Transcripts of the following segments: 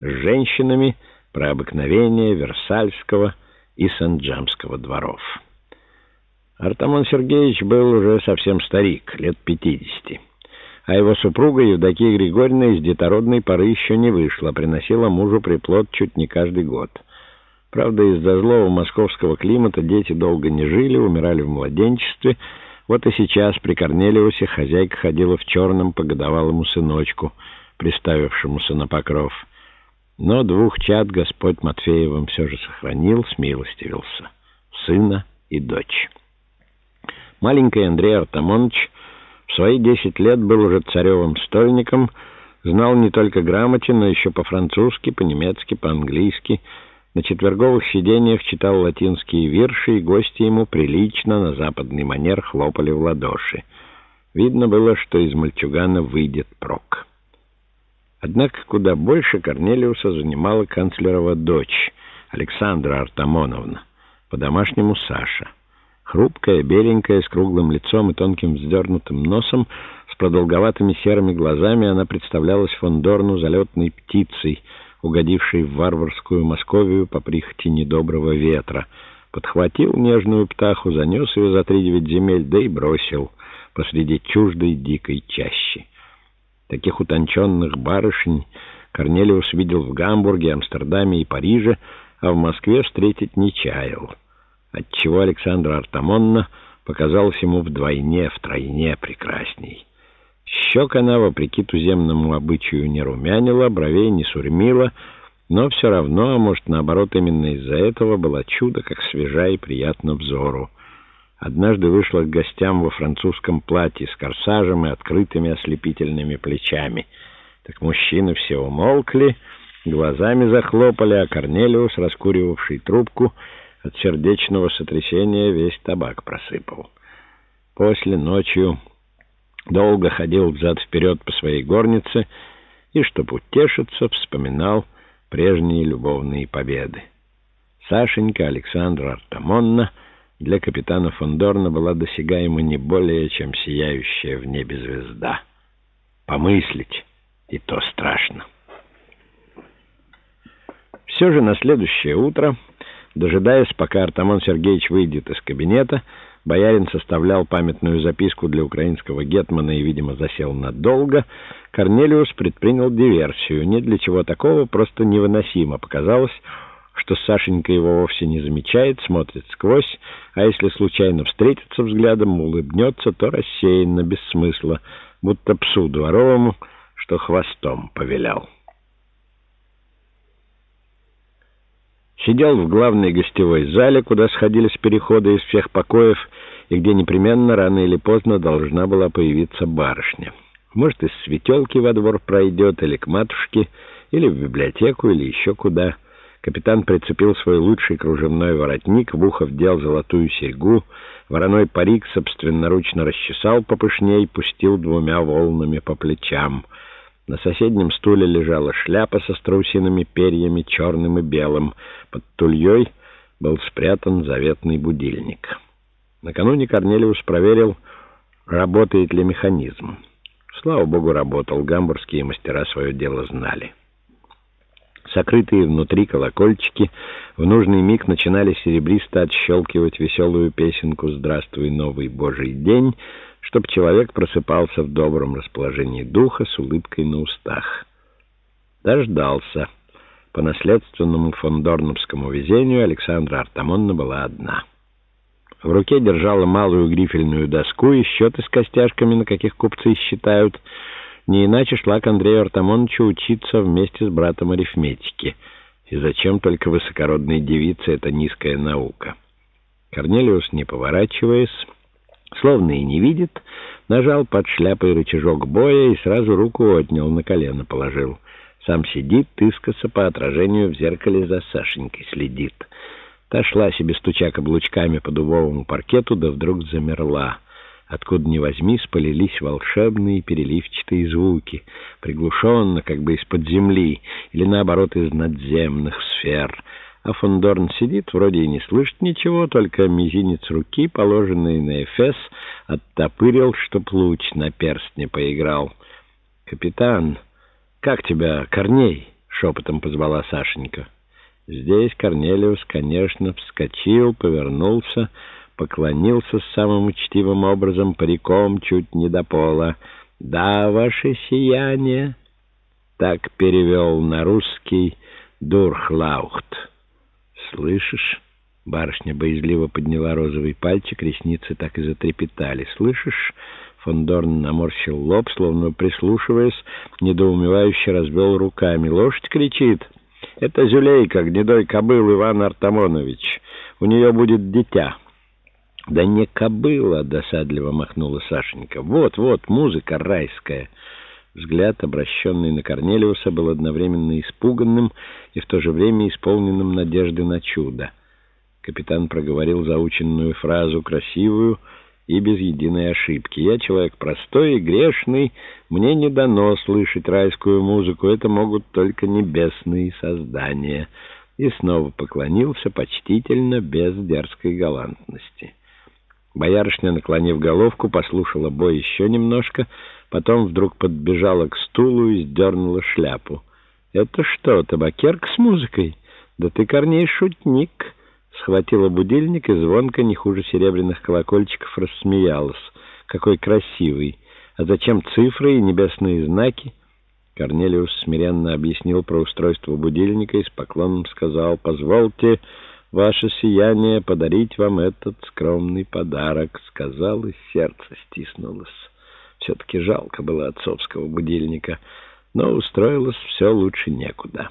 с женщинами про обыкновение Версальского и Сен-Джамского дворов. Артамон Сергеевич был уже совсем старик, лет пятидесяти, а его супруга Евдокия Григорьевна из детородной поры еще не вышла, приносила мужу приплод чуть не каждый год. Правда, из-за злого московского климата дети долго не жили, умирали в младенчестве, вот и сейчас при Корнелиусе хозяйка ходила в черном по годовалому сыночку, приставившемуся на покров. Но двух чад Господь Матфеевым все же сохранил, смилостивился. Сына и дочь. Маленький Андрей Артамонович в свои десять лет был уже царевым стольником, знал не только грамоте, но еще по-французски, по-немецки, по-английски, на четверговых сидениях читал латинские вирши, и гости ему прилично на западный манер хлопали в ладоши. Видно было, что из мальчугана выйдет прок. Однако куда больше Корнелиуса занимала канцлерова дочь, Александра Артамоновна, по-домашнему Саша. Хрупкая, беленькая, с круглым лицом и тонким вздернутым носом, с продолговатыми серыми глазами, она представлялась фондорну залетной птицей — угодивший в варварскую Московию по прихоти недоброго ветра. Подхватил нежную птаху, занес ее за три девять земель, да и бросил посреди чуждой дикой чащи. Таких утонченных барышень Корнелиус видел в Гамбурге, Амстердаме и Париже, а в Москве встретить не чаял. Отчего Александра Артамонна показалась ему вдвойне, втройне прекрасней. Щек она, вопреки туземному обычаю, не румянила, бровей не сурьмила, но все равно, а может, наоборот, именно из-за этого была чудо, как свежа и приятно взору. Однажды вышла к гостям во французском платье с корсажем и открытыми ослепительными плечами. Так мужчины все умолкли, глазами захлопали, а Корнелиус, раскуривавший трубку, от сердечного сотрясения весь табак просыпал. После ночью долго ходил взад-вперед по своей горнице и, чтоб утешиться, вспоминал прежние любовные победы. Сашенька Александра Артамонна для капитана Фондорна была досягаема не более, чем сияющая в небе звезда. Помыслить, и то страшно. Все же на следующее утро, дожидаясь, пока Артамон Сергеевич выйдет из кабинета, Боярин составлял памятную записку для украинского гетмана и, видимо, засел надолго. Корнелиус предпринял диверсию. Не для чего такого, просто невыносимо показалось, что Сашенька его вовсе не замечает, смотрит сквозь, а если случайно встретится взглядом, улыбнется, то рассеянно, без смысла, будто псу дворовому, что хвостом повелял. Сидел в главной гостевой зале, куда сходились переходы из всех покоев, и где непременно рано или поздно должна была появиться барышня. Может, из светелки во двор пройдет, или к матушке, или в библиотеку, или еще куда. Капитан прицепил свой лучший кружевной воротник, в ухо вдел золотую серьгу, вороной парик собственноручно расчесал попышней, пустил двумя волнами по плечам — на соседнем стуле лежала шляпа со страусиными перьями, черным и белым. Под тульей был спрятан заветный будильник. Накануне Корнелиус проверил, работает ли механизм. Слава богу, работал. Гамбургские мастера свое дело знали. Сокрытые внутри колокольчики в нужный миг начинали серебристо отщелкивать веселую песенку «Здравствуй, новый Божий день», чтобы человек просыпался в добром расположении духа с улыбкой на устах. Дождался. По наследственному фондорновскому везению Александра Артамонна была одна. В руке держала малую грифельную доску и счеты с костяшками, на каких купцы считают. Не иначе шла к Андрею Артамоновичу учиться вместе с братом арифметики. И зачем только высокородной девице эта низкая наука? Корнелиус, не поворачиваясь, словно и не видит, нажал под шляпой рычажок боя и сразу руку отнял, на колено положил. Сам сидит, искоса по отражению в зеркале за Сашенькой следит. Та шла себе, стуча каблучками по дубовому паркету, да вдруг замерла. Откуда ни возьми, спалились волшебные переливчатые звуки, приглушенно, как бы из-под земли, или, наоборот, из надземных сфер — а Фондорн сидит, вроде и не слышит ничего, только мизинец руки, положенный на эфес, оттопырил, чтоб луч на перстне поиграл. «Капитан, как тебя, Корней?» шепотом позвала Сашенька. Здесь Корнелиус, конечно, вскочил, повернулся, поклонился самым учтивым образом, париком чуть не до пола. «Да, ваше сияние!» Так перевел на русский Дурхлаухт. «Слышишь?» Барышня боязливо подняла розовый пальчик, ресницы так и затрепетали. «Слышишь?» Фондорн наморщил лоб, словно прислушиваясь, недоумевающе развел руками. «Лошадь кричит!» «Это Зюлейка, гнедой кобыл Иван Артамонович. У нее будет дитя». «Да не кобыла!» — досадливо махнула Сашенька. «Вот, вот, музыка райская!» Взгляд, обращенный на Корнелиуса, был одновременно испуганным и в то же время исполненным надежды на чудо. Капитан проговорил заученную фразу, красивую и без единой ошибки. «Я человек простой и грешный, мне не дано слышать райскую музыку, это могут только небесные создания». И снова поклонился почтительно, без дерзкой галантности. Боярышня, наклонив головку, послушала бой еще немножко, потом вдруг подбежала к стулу и сдернула шляпу. «Это что, табакерка с музыкой? Да ты, Корней, шутник!» Схватила будильник и звонко, не хуже серебряных колокольчиков, рассмеялась. «Какой красивый! А зачем цифры и небесные знаки?» Корнелиус смиренно объяснил про устройство будильника и с поклоном сказал «Позвольте...» ваше сияние, подарить вам этот скромный подарок», — сказал, и сердце стиснулось. Все-таки жалко было отцовского будильника, но устроилось все лучше некуда.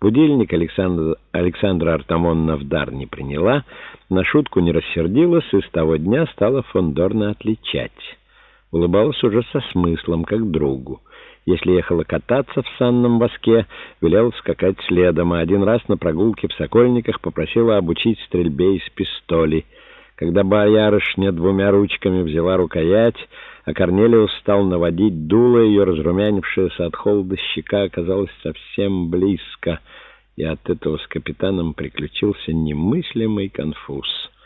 Будильник Александр, Александра Артамонна в дар не приняла, на шутку не рассердилась и с того дня стала фондорно отличать. Улыбалась уже со смыслом, как другу. Если ехала кататься в санном воске, велела скакать следом, а один раз на прогулке в Сокольниках попросила обучить стрельбе из пистоли. Когда боярышня двумя ручками взяла рукоять, а Корнелиус стал наводить дуло, ее разрумянившаяся от холода щека оказалась совсем близко, и от этого с капитаном приключился немыслимый конфуз —